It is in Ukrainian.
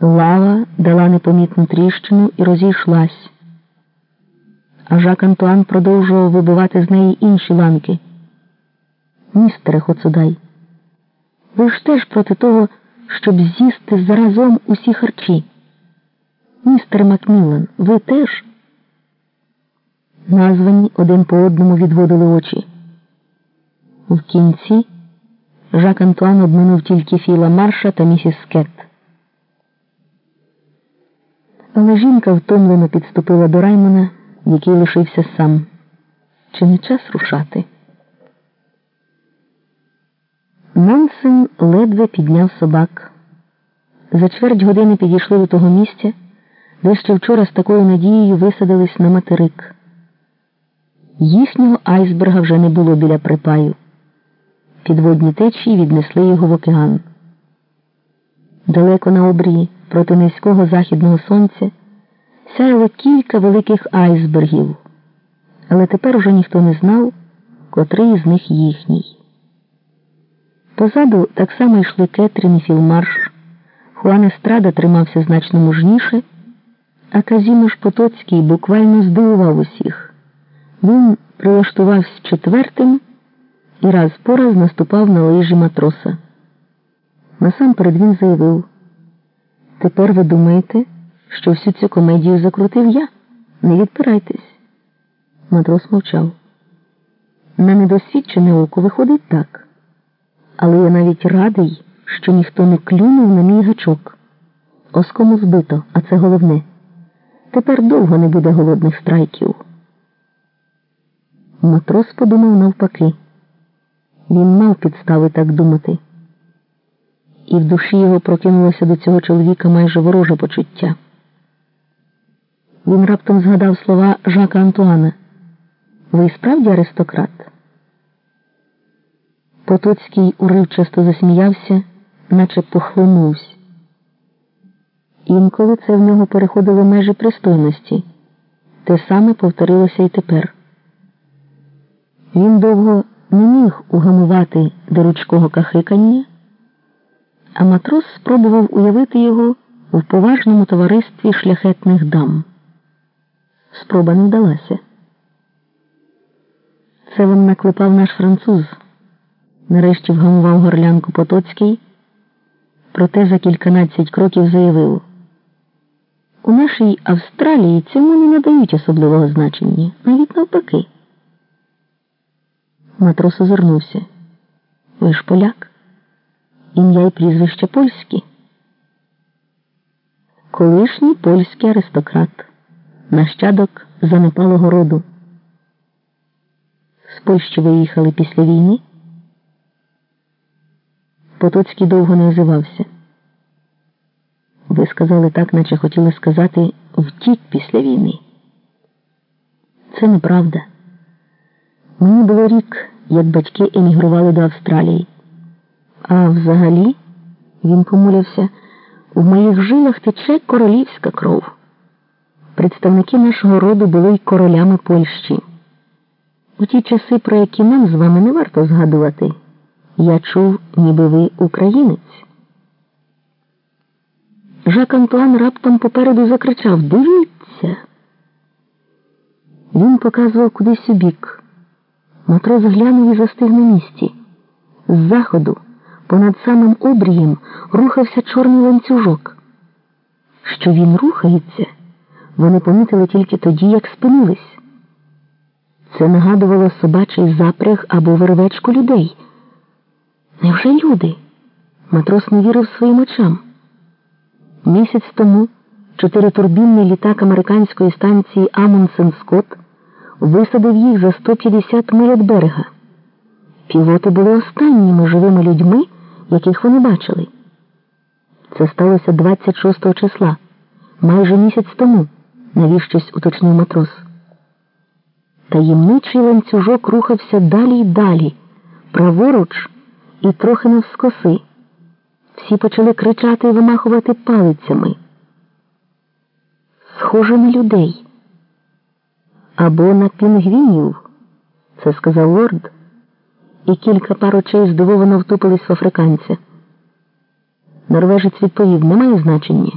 Лава дала непомітну тріщину і розійшлась. А Жак Антуан продовжував вибивати з неї інші ланки. Містере Хоцудай, ви ж теж проти того, щоб з'їсти заразом усі харчі. Містер Макміллан, ви теж? Названі один по одному відводили очі. В кінці Жак Антуан обминув тільки Філа Марша та місіс Скетт. Але жінка втомлено підступила до Раймона, який лишився сам. Чи не час рушати? Нансен ледве підняв собак. За чверть години підійшли до того місця, де ще вчора з такою надією висадились на материк. Їхнього айсберга вже не було біля припаю. Підводні течії віднесли його в океан. Далеко на обрії проти низького західного сонця сяяло кілька великих айсбергів, але тепер уже ніхто не знав, котрий з них їхній. Позаду так само йшли Кетрін і Філмарш. Хуан Естрада тримався значно мужніше, а Казімош Потоцький буквально здивував усіх. Він прилаштувався четвертим і раз по раз наступав на лижі матроса. Насамперед він заявив, тепер ви думаєте, що всю цю комедію закрутив я? Не відпирайтесь. Матрос мовчав. На недосвідчене око виходить так. Але я навіть радий, що ніхто не клюнув на мій гачок. Оскому збито, а це головне. Тепер довго не буде голодних страйків. Матрос подумав навпаки. Він мав підстави так думати. І в душі його прокинулося до цього чоловіка майже вороже почуття. Він раптом згадав слова Жака Антуана. Ви справді аристократ? Потоцький уривчасто засміявся, наче похлинувся. Інколи це в нього переходило межі пристойності. Те саме повторилося і тепер. Він довго не міг угамувати до ручкого кахикання, а матрос спробував уявити його в поважному товаристві шляхетних дам. Спроба не вдалася. Це вам наклепав наш француз. Нарешті вгамував горлянку Потоцький, проте за кільканадцять кроків заявив у нашій Австралії цьому не надають особливого значення, навіть навпаки. Матрос озирнувся. Ви ж поляк? Ім'я і прізвище польські. Колишній польський аристократ, нащадок занепалого роду. З Польщі виїхали після війни. Потоцький довго не озивався. Ви сказали так, наче хотіли сказати втік після війни. Це неправда. Мені було рік, як батьки емігрували до Австралії. А взагалі, він помулявся, в моїх жилах тече королівська кров. Представники нашого роду були й королями Польщі. У ті часи, про які нам з вами не варто згадувати. Я чув, ніби ви українець. Жак Антуан раптом попереду закричав Дивіться. Він показував кудись у бік. Матрос глянув і застиг на місці. З заходу, понад самим обрієм, рухався чорний ланцюжок. Що він рухається, вони помітили тільки тоді, як спинились. Це нагадувало собачий запряг або вервечку людей. Невже люди? Матрос не вірив своїм очам. Місяць тому чотиритурбінний літак американської станції Амундсен Скотт висадив їх за 150 миль від берега. Пілоти були останніми живими людьми, яких вони бачили. Це сталося 26 числа, майже місяць тому, навіщось уточнив матрос. Таємничий ланцюжок рухався далі й далі, праворуч і трохи навскоси. Всі почали кричати і вимахувати палицями. Схоже на людей. Або на пінгвінів, це сказав лорд, і кілька пар очей здивовано втупились в африканця. Норвежець відповів, немає значення.